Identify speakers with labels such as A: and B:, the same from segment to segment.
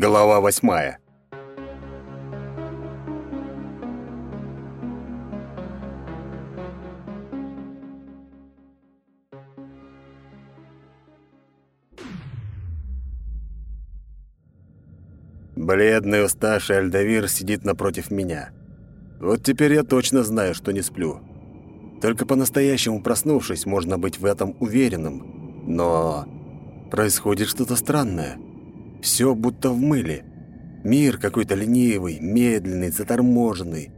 A: Глава восьмая. Бледный, уставший Альдавир сидит напротив меня. Вот теперь я точно знаю, что не сплю. Только по-настоящему проснувшись, можно быть в этом уверенным. Но происходит что-то странное. Все будто в мыле. Мир какой-то ленивый, медленный, заторможенный.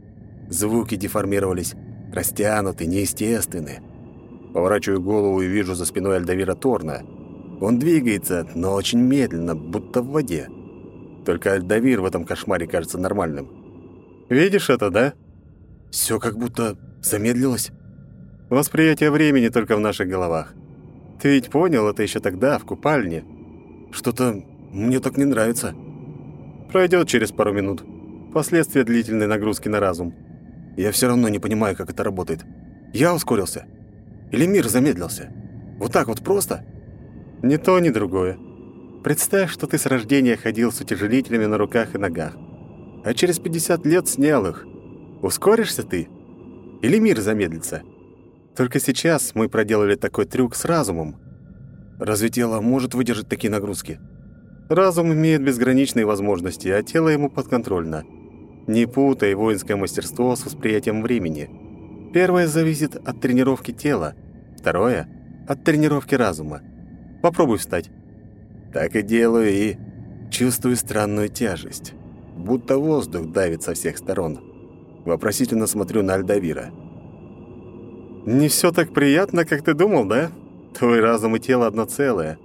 A: Звуки деформировались, растянуты, неестественны. Поворачиваю голову и вижу за спиной Альдавира Торна. Он двигается, но очень медленно, будто в воде. Только Альдавир в этом кошмаре кажется нормальным. «Видишь это, да?» Все как будто замедлилось. Восприятие времени только в наших головах. Ты ведь понял это еще тогда, в купальне. Что-то мне так не нравится. Пройдет через пару минут. Последствия длительной нагрузки на разум. Я все равно не понимаю, как это работает. Я ускорился. Или мир замедлился. Вот так вот просто? Ни то, ни другое. Представь, что ты с рождения ходил с утяжелителями на руках и ногах, а через 50 лет снял их. Ускоришься ты? Или мир замедлится? Только сейчас мы проделали такой трюк с разумом. Разве тело может выдержать такие нагрузки? Разум имеет безграничные возможности, а тело ему подконтрольно. Не путай воинское мастерство с восприятием времени. Первое зависит от тренировки тела, второе — от тренировки разума. Попробуй встать. Так и делаю и чувствую странную тяжесть. Будто воздух давит со всех сторон. Вопросительно смотрю на Альдавира. «Не все так приятно, как ты думал, да? Твой разум и тело одно целое.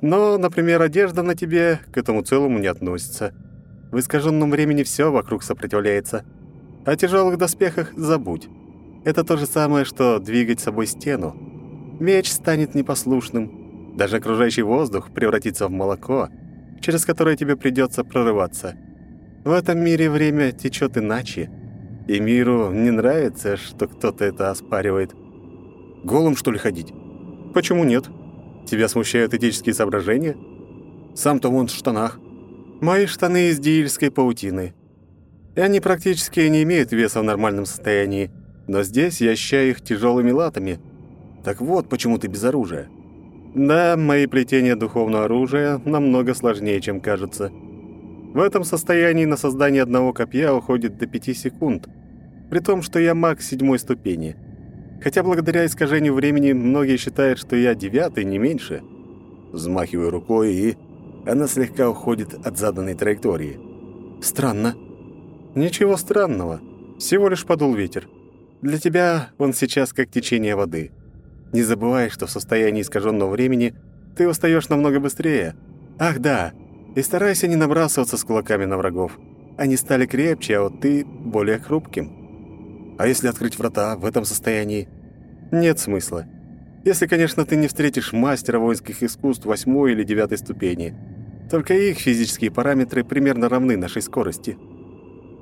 A: Но, например, одежда на тебе к этому целому не относится. В искаженном времени все вокруг сопротивляется. О тяжелых доспехах забудь. Это то же самое, что двигать собой стену. Меч станет непослушным, даже окружающий воздух превратится в молоко, через которое тебе придется прорываться. В этом мире время течет иначе, и миру не нравится, что кто-то это оспаривает. Голым, что ли, ходить? Почему нет? Тебя смущают этические соображения? Сам-то вон в штанах. Мои штаны из диильской паутины. И они практически не имеют веса в нормальном состоянии, но здесь я ощущаю их тяжелыми латами. Так вот, почему ты без оружия. Да, мои плетения духовного оружия намного сложнее, чем кажется. В этом состоянии на создание одного копья уходит до пяти секунд, при том, что я маг седьмой ступени. Хотя благодаря искажению времени многие считают, что я девятый, не меньше. Взмахиваю рукой, и она слегка уходит от заданной траектории. Странно. Ничего странного. Всего лишь подул ветер. Для тебя он сейчас как течение воды. Не забывай, что в состоянии искаженного времени ты устаешь намного быстрее. Ах да, и старайся не набрасываться с кулаками на врагов. Они стали крепче, а вот ты более хрупким. А если открыть врата в этом состоянии? Нет смысла. Если, конечно, ты не встретишь мастера воинских искусств восьмой или девятой ступени. Только их физические параметры примерно равны нашей скорости.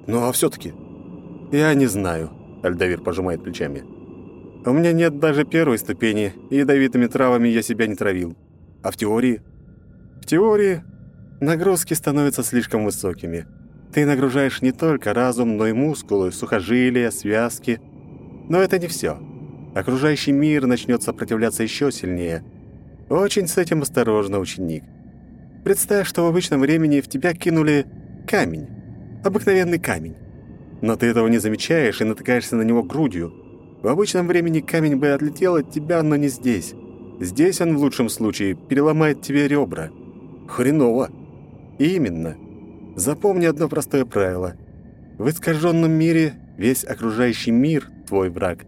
A: Ну а все таки Я не знаю, Альдавир пожимает плечами. У меня нет даже первой ступени, и ядовитыми травами я себя не травил. А в теории? В теории нагрузки становятся слишком высокими. Ты нагружаешь не только разум, но и мускулы, сухожилия, связки. Но это не все. Окружающий мир начнет сопротивляться еще сильнее. Очень с этим осторожно, ученик. Представь, что в обычном времени в тебя кинули камень. Обыкновенный камень. Но ты этого не замечаешь и натыкаешься на него грудью – в обычном времени камень бы отлетел от тебя, но не здесь. Здесь он в лучшем случае переломает тебе ребра. Хреново. Именно. Запомни одно простое правило. В искаженном мире весь окружающий мир – твой враг.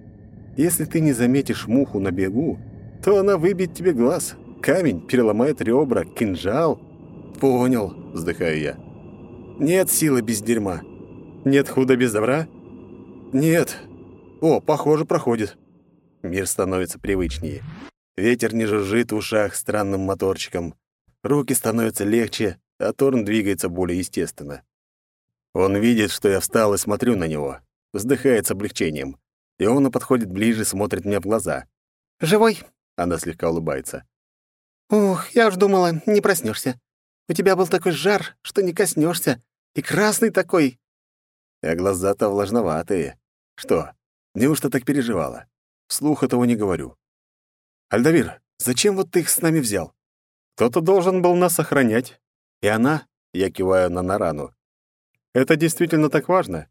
A: Если ты не заметишь муху на бегу, то она выбьет тебе глаз. Камень переломает ребра, кинжал. Понял, вздыхаю я. Нет силы без дерьма. Нет худа без добра? Нет, о, похоже, проходит. Мир становится привычнее. Ветер не жужжит в ушах странным моторчиком. Руки становятся легче, а Торн двигается более естественно. Он видит, что я встал и смотрю на него. Вздыхает с облегчением. И он подходит ближе, смотрит мне в глаза.
B: «Живой?»
A: — она слегка улыбается.
B: «Ух, я уж думала, не проснешься. У тебя был такой жар, что не коснешься, и красный такой».
A: А глаза-то влажноватые. Что, неужто так переживала? Вслух этого не говорю. «Альдавир, зачем вот ты их с нами взял? Кто-то должен был нас охранять. И она, я киваю на Нарану. Это действительно так важно?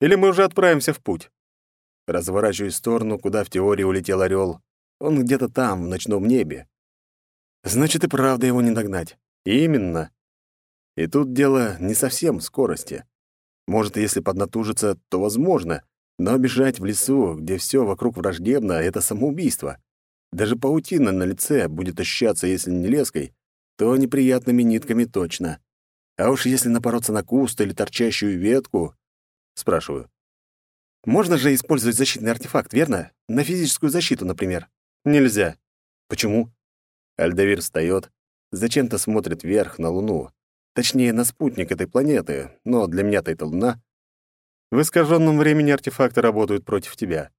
A: Или мы уже отправимся в путь?» Разворачиваюсь в сторону, куда в теории улетел орел. Он где-то там, в ночном небе. Значит, и правда его не догнать. Именно. И тут дело не совсем в скорости. Может, если поднатужиться, то возможно, но бежать в лесу, где все вокруг враждебно, — это самоубийство. Даже паутина на лице будет ощущаться, если не леской, то неприятными нитками точно. А уж если напороться на куст или торчащую ветку... Спрашиваю. Можно же использовать защитный артефакт, верно? На физическую защиту, например. Нельзя. Почему? Альдавир встает, зачем-то смотрит вверх на Луну. Точнее, на спутник этой планеты, но для меня-то это Луна. В искаженном времени артефакты работают против тебя.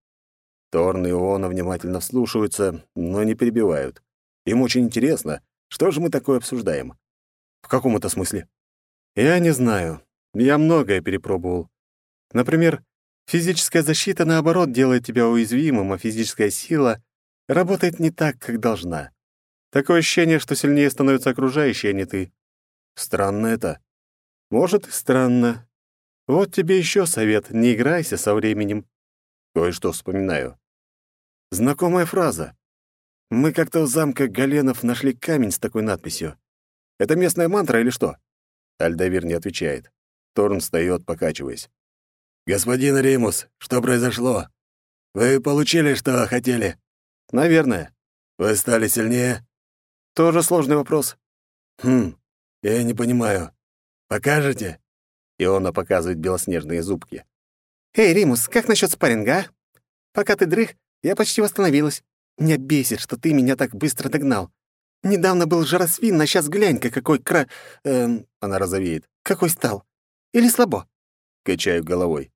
A: Торн и Иона внимательно вслушиваются, но не перебивают. Им очень интересно, что же мы такое обсуждаем. В каком это смысле? Я не знаю. Я многое перепробовал. Например, физическая защита, наоборот, делает тебя уязвимым, а физическая сила работает не так, как должна. Такое ощущение, что сильнее становятся окружающие, а не ты. Странно это. Может, странно. Вот тебе еще совет, не играйся со временем. Кое-что вспоминаю. Знакомая фраза. Мы как-то в замке Галенов нашли камень с такой надписью. Это местная мантра или что? Альдавир не отвечает. Торн встает, покачиваясь. «Господин Римус, что произошло? Вы получили, что хотели?» «Наверное». «Вы стали сильнее?» «Тоже сложный вопрос». «Хм, я не понимаю. Покажете?» Иона показывает белоснежные зубки.
B: «Эй, Римус, как насчет спарринга, а? Пока ты дрых, я почти восстановилась. Меня бесит, что ты меня так быстро догнал. Недавно был жаросвин, а сейчас глянь-ка, какой кра... Эм... Она розовеет. Какой стал? Или слабо?»
A: Качаю головой.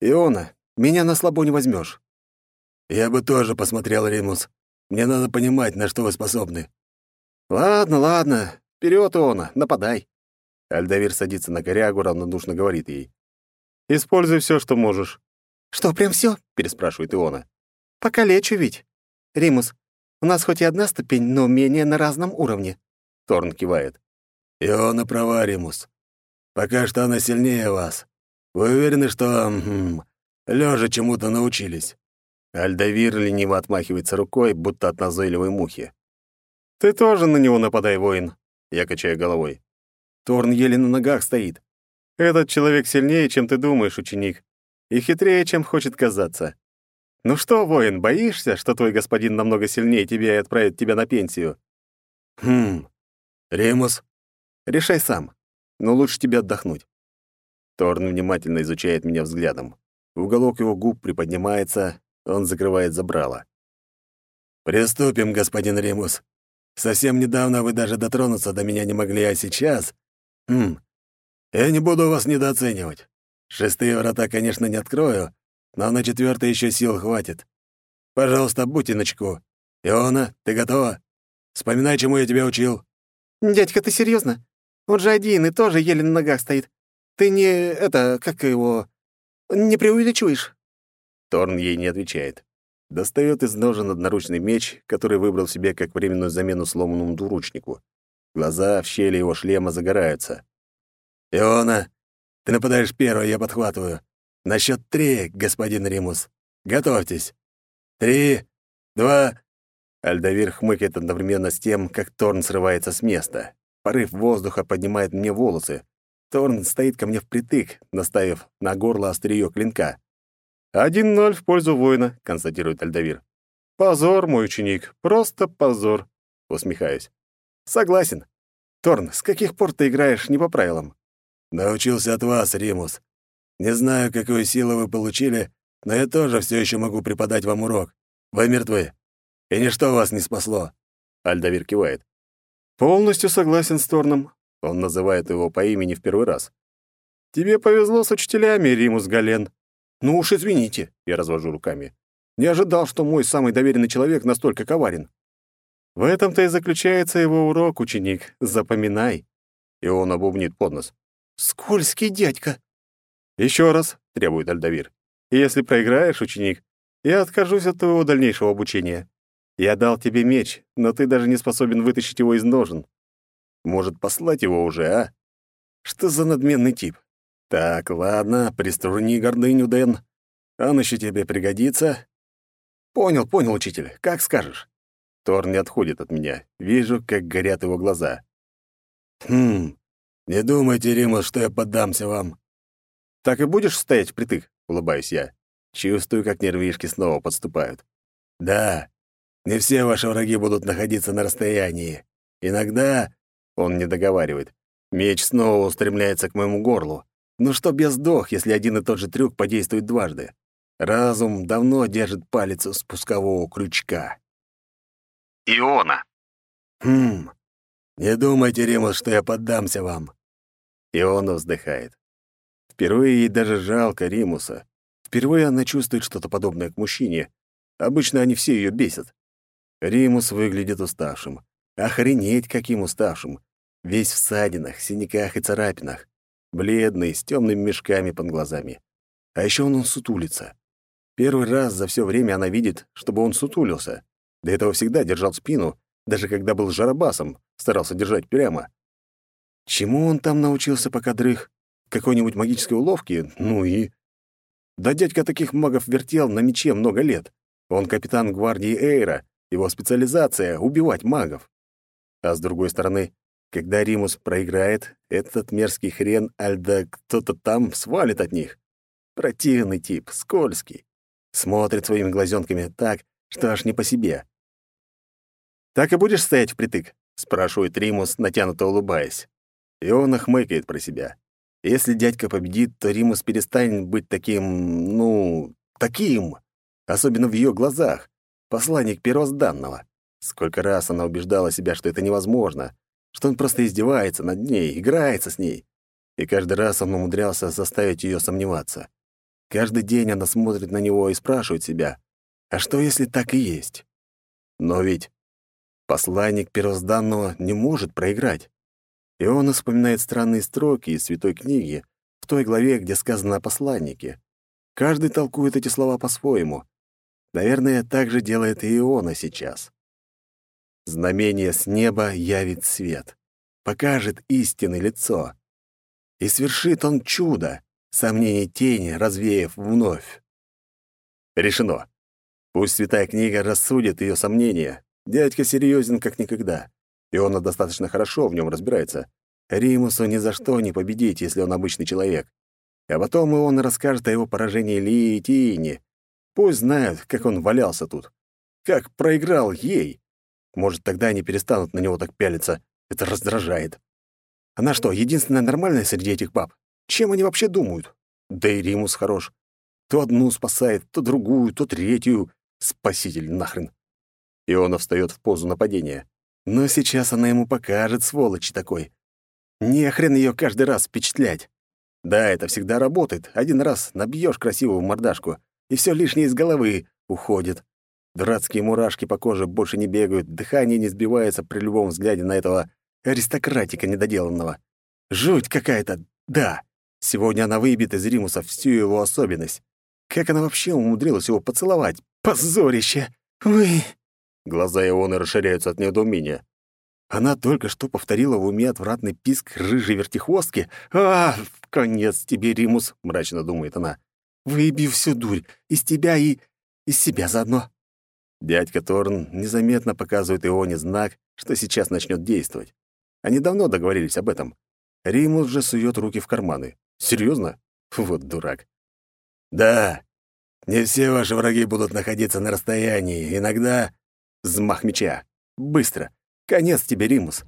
A: «Иона, меня на слабо не возьмешь. «Я бы тоже посмотрел, Римус. Мне надо понимать, на что вы способны». «Ладно, ладно. Вперед, Иона, нападай». Альдавир садится на корягу, равнодушно говорит ей. «Используй все, что можешь».
B: «Что, прям все? переспрашивает Иона. «Покалечу ведь. Римус, у нас хоть и одна ступень, но умение на разном уровне».
A: Торн кивает. «Иона права, Римус. Пока что она сильнее вас. Вы уверены, что... Хм, лежа чему-то научились?» Альдавир лениво отмахивается рукой, будто от назойливой мухи. «Ты тоже на него нападай, воин!» Я качаю головой. Торн еле на ногах стоит. Этот человек сильнее, чем ты думаешь, ученик, и хитрее, чем хочет казаться. Ну что, воин, боишься, что твой господин намного сильнее тебя и отправит тебя на пенсию? Хм. Ремус, решай сам. Но лучше тебе отдохнуть. Торн внимательно изучает меня взглядом. Уголок его губ приподнимается, он закрывает забрало. «Приступим, господин Римус. Совсем недавно вы даже дотронуться до меня не могли, а сейчас... Хм, я не буду вас недооценивать. Шестые врата, конечно, не открою, но на четвертый еще сил хватит. Пожалуйста, будьте начеку. Иона, ты готова? Вспоминай, чему я тебя учил».
B: «Дядька, ты серьезно? Он же один и тоже еле на ногах стоит. Ты не... это... как его... не преувеличиваешь?»
A: Торн ей не отвечает. Достает из ножен одноручный меч, который выбрал себе как временную замену сломанному двуручнику. Глаза в щели его шлема загораются. «Иона, ты нападаешь первой, я подхватываю. На счет три, господин Римус. Готовьтесь. Три, два...» Альдавир хмыкает одновременно с тем, как Торн срывается с места. Порыв воздуха поднимает мне волосы. Торн стоит ко мне впритык, наставив на горло острие клинка. «Один ноль в пользу воина», — констатирует Альдавир. «Позор, мой ученик, просто позор», — усмехаюсь. «Согласен. Торн, с каких пор ты играешь не по правилам?» «Научился от вас, Римус. Не знаю, какую силу вы получили, но я тоже все еще могу преподать вам урок. Вы мертвы, и ничто вас не спасло». Альдавир кивает. «Полностью согласен с Торном». Он называет его по имени в первый раз. «Тебе повезло с учителями, Римус Гален. «Ну уж извините», — я развожу руками. «Не ожидал, что мой самый доверенный человек настолько коварен». «В этом-то и заключается его урок, ученик. Запоминай. И он обубнит под нос.
B: «Скользкий дядька!»
A: «Еще раз», — требует Альдавир. «И если проиграешь, ученик, я откажусь от твоего дальнейшего обучения. Я дал тебе меч, но ты даже не способен вытащить его из ножен. Может, послать его уже, а? Что за надменный тип? Так, ладно, приструни гордыню, Дэн. Он еще тебе пригодится. Понял, понял, учитель, как скажешь. Тор не отходит от меня. Вижу, как горят его глаза. Хм, не думайте, Римус, что я поддамся вам. Так и будешь стоять впритык, улыбаюсь я. Чувствую, как нервишки снова подступают. Да, не все ваши враги будут находиться на расстоянии. Иногда, он не договаривает, меч снова устремляется к моему горлу. Ну что без сдох, если один и тот же трюк подействует дважды? Разум давно держит палец у спускового крючка.
B: Иона.
A: Хм. Не думайте, Римус, что я поддамся вам. Иона вздыхает. Впервые ей даже жалко Римуса. Впервые она чувствует что-то подобное к мужчине. Обычно они все ее бесят. Римус выглядит уставшим. Охренеть, каким уставшим. Весь в ссадинах, синяках и царапинах. Бледный, с темными мешками под глазами. А еще он, он сутулится. Первый раз за все время она видит, чтобы он сутулился. До этого всегда держал спину, даже когда был жаробасом, старался держать прямо. Чему он там научился, пока дрых? Какой-нибудь магической уловки? Ну и... Да дядька таких магов вертел на мече много лет. Он капитан гвардии Эйра, его специализация — убивать магов. А с другой стороны, когда Римус проиграет, этот мерзкий хрен Альда кто-то там свалит от них. Противный тип, скользкий. Смотрит своими глазенками так, что аж не по себе. «Так и будешь стоять впритык?» — спрашивает Римус, натянуто улыбаясь. И он охмыкает про себя. Если дядька победит, то Римус перестанет быть таким, ну, таким, особенно в ее глазах, посланник первозданного. Сколько раз она убеждала себя, что это невозможно, что он просто издевается над ней, играется с ней. И каждый раз он умудрялся заставить ее сомневаться. Каждый день она смотрит на него и спрашивает себя, а что, если так и есть? Но ведь посланник первозданного не может проиграть. И он вспоминает странные строки из Святой книги, в той главе, где сказано о посланнике. Каждый толкует эти слова по-своему. Наверное, так же делает и Иона сейчас. Знамение с неба явит свет, покажет истинное лицо. И свершит он чудо, сомнений тени развеяв вновь. Решено. Пусть святая книга рассудит ее сомнения. Дядька серьезен как никогда и он достаточно хорошо в нем разбирается. Римусу ни за что не победить, если он обычный человек. А потом и он расскажет о его поражении Ли и Тиине. Пусть знают, как он валялся тут. Как проиграл ей. Может, тогда они перестанут на него так пялиться. Это раздражает. Она что, единственная нормальная среди этих баб? Чем они вообще думают? Да и Римус хорош. То одну спасает, то другую, то третью. Спаситель нахрен. И он встает в позу нападения. Но сейчас она ему покажет, сволочь такой. Не хрен ее каждый раз впечатлять. Да, это всегда работает. Один раз набьешь красивую мордашку, и все лишнее из головы уходит. Дурацкие мурашки по коже больше не бегают, дыхание не сбивается при любом взгляде на этого аристократика недоделанного. Жуть какая-то, да. Сегодня она выбьет из Римуса всю его особенность. Как она вообще умудрилась его поцеловать? Позорище! Вы... Глаза Ионы расширяются от недоумения. Она только что повторила в уме отвратный писк рыжей вертихвостки. «А, конец тебе, Римус!» — мрачно думает она. «Выбью всю дурь. Из тебя и... из себя заодно». Дядька Торн незаметно показывает Ионе знак, что сейчас начнет действовать. Они давно договорились об этом. Римус же сует руки в карманы. Серьезно? Вот дурак. «Да, не все ваши враги будут находиться на расстоянии. Иногда Взмах меча. Быстро. Конец тебе, Римус.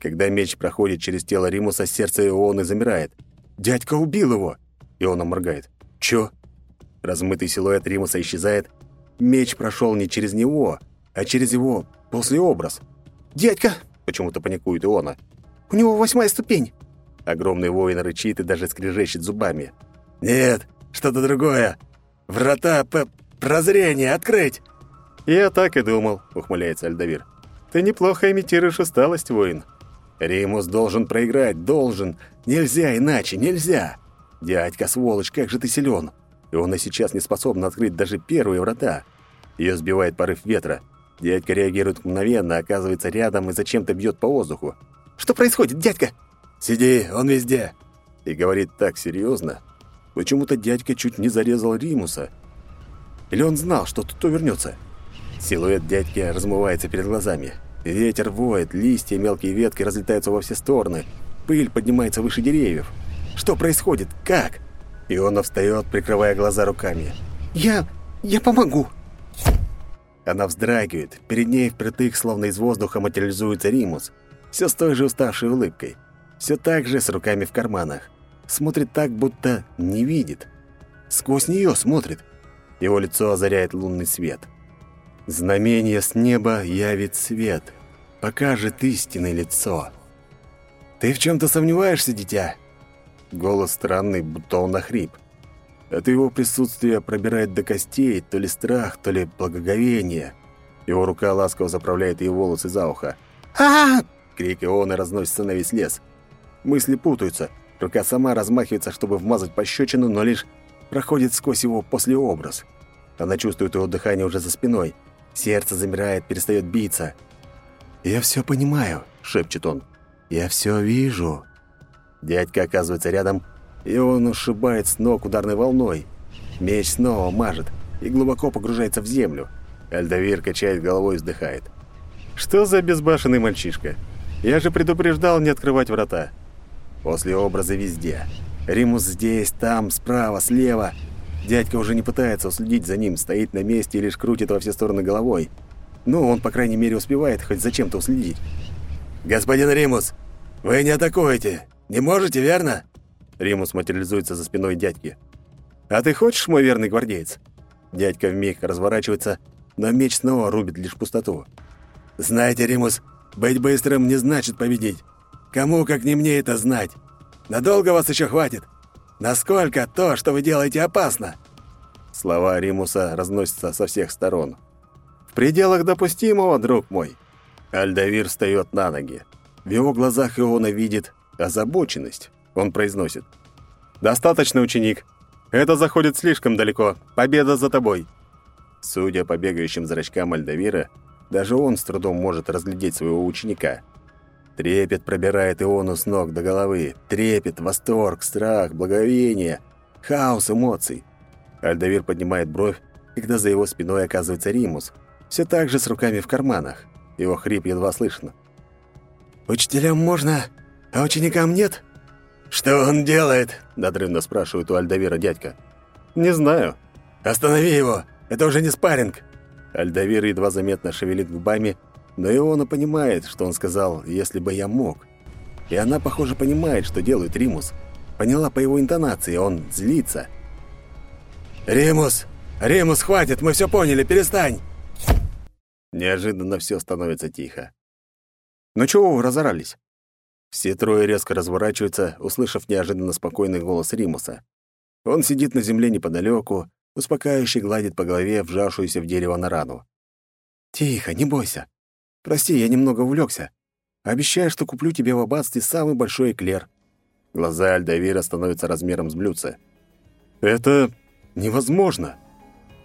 A: Когда меч проходит через тело Римуса, сердце Ионы замирает. «Дядька убил его!» Иона моргает. «Чё?» Размытый силуэт Римуса исчезает. Меч прошел не через него, а через его послеобраз. «Дядька!» — почему-то паникует Иона. «У него восьмая ступень!» Огромный воин рычит и даже скрежещет зубами. «Нет, что-то другое! Врата прозрения открыть!»
B: «Я так и думал», — ухмыляется Альдавир. «Ты неплохо имитируешь усталость, воин.
A: Римус должен проиграть, должен. Нельзя иначе, нельзя. Дядька, сволочь, как же ты силен. И он и сейчас не способен открыть даже первые врата. Ее сбивает порыв ветра. Дядька реагирует мгновенно, оказывается рядом и зачем-то бьет по воздуху.
B: «Что происходит, дядька?»
A: «Сиди, он везде!» И говорит так серьезно. Почему-то дядька чуть не зарезал Римуса. Или он знал, что тут вернется. Силуэт дядьки размывается перед глазами. Ветер воет, листья и мелкие ветки разлетаются во все стороны. Пыль поднимается выше деревьев. Что происходит? Как? Иона встает, прикрывая глаза руками.
B: «Я... я помогу!»
A: Она вздрагивает. Перед ней впритык, словно из воздуха, материализуется Римус. Все с той же уставшей улыбкой. Все так же с руками в карманах. Смотрит так, будто не видит. Сквозь нее смотрит. Его лицо озаряет лунный свет. Знамение с неба явит свет. Покажет истинное лицо. «Ты в чем-то сомневаешься, дитя?» Голос странный, будто он охрип. От его присутствия пробирает до костей то ли страх, то ли благоговение. Его рука ласково заправляет ее волосы за ухо.
B: а, -а,
A: Крик Ионы разносится на весь лес. Мысли путаются. Рука сама размахивается, чтобы вмазать пощечину, но лишь проходит сквозь его послеобраз. Она чувствует его дыхание уже за спиной. Сердце замирает, перестает биться. «Я все понимаю», — шепчет он. «Я все вижу». Дядька оказывается рядом, и он ушибает с ног ударной волной. Меч снова мажет и глубоко погружается в землю. Альдавир качает головой и вздыхает. «Что за безбашенный мальчишка? Я же предупреждал не открывать врата». После образа везде. Римус здесь, там, справа, слева. Дядька уже не пытается уследить за ним, стоит на месте и лишь крутит во все стороны головой. Ну, он, по крайней мере, успевает хоть зачем-то уследить. «Господин Римус, вы не атакуете. Не можете, верно?» Римус материализуется за спиной дядьки. «А ты хочешь, мой верный гвардеец?» Дядька вмиг разворачивается, но меч снова рубит лишь пустоту. «Знаете, Римус, быть быстрым не значит победить. Кому, как не мне, это знать? Надолго вас еще хватит? Насколько то, что вы делаете, опасно?» Слова Римуса разносятся со всех сторон. «В пределах допустимого, друг мой». Альдавир встает на ноги. В его глазах Иона видит озабоченность. Он произносит. «Достаточно, ученик. Это заходит слишком далеко. Победа за тобой». Судя по бегающим зрачкам Альдавира, даже он с трудом может разглядеть своего ученика. Трепет пробирает Иону с ног до головы. Трепет, восторг, страх, благовение, хаос эмоций. Альдавир поднимает бровь, когда за его спиной оказывается Римус, все так же с руками в карманах. Его хрип едва слышно. «Учителям можно, а ученикам нет?» «Что он делает?» — надрывно спрашивает у Альдавира дядька. «Не знаю». «Останови его! Это уже не спарринг!» Альдавир едва заметно шевелит губами, но Иона понимает, что он сказал «если бы я мог». И она, похоже, понимает, что делает Римус. Поняла по его интонации, он злится. «Римус! Римус, хватит! Мы все поняли, перестань!» Неожиданно все становится тихо. «Ну чего вы разорались?» Все трое резко разворачиваются, услышав неожиданно спокойный голос Римуса. Он сидит на земле неподалеку, успокаивающе гладит по голове вжавшуюся в дерево на рану. «Тихо, не бойся. Прости, я немного увлекся. Обещаю, что куплю тебе в аббатстве самый большой эклер». Глаза Альдавира становятся размером с блюдца. «Это невозможно!»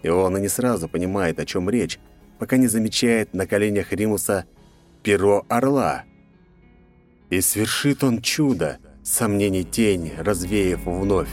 A: И он и не сразу понимает, о чем речь, пока не замечает на коленях Римуса перо орла. И свершит он чудо, сомнений тень, развеяв вновь.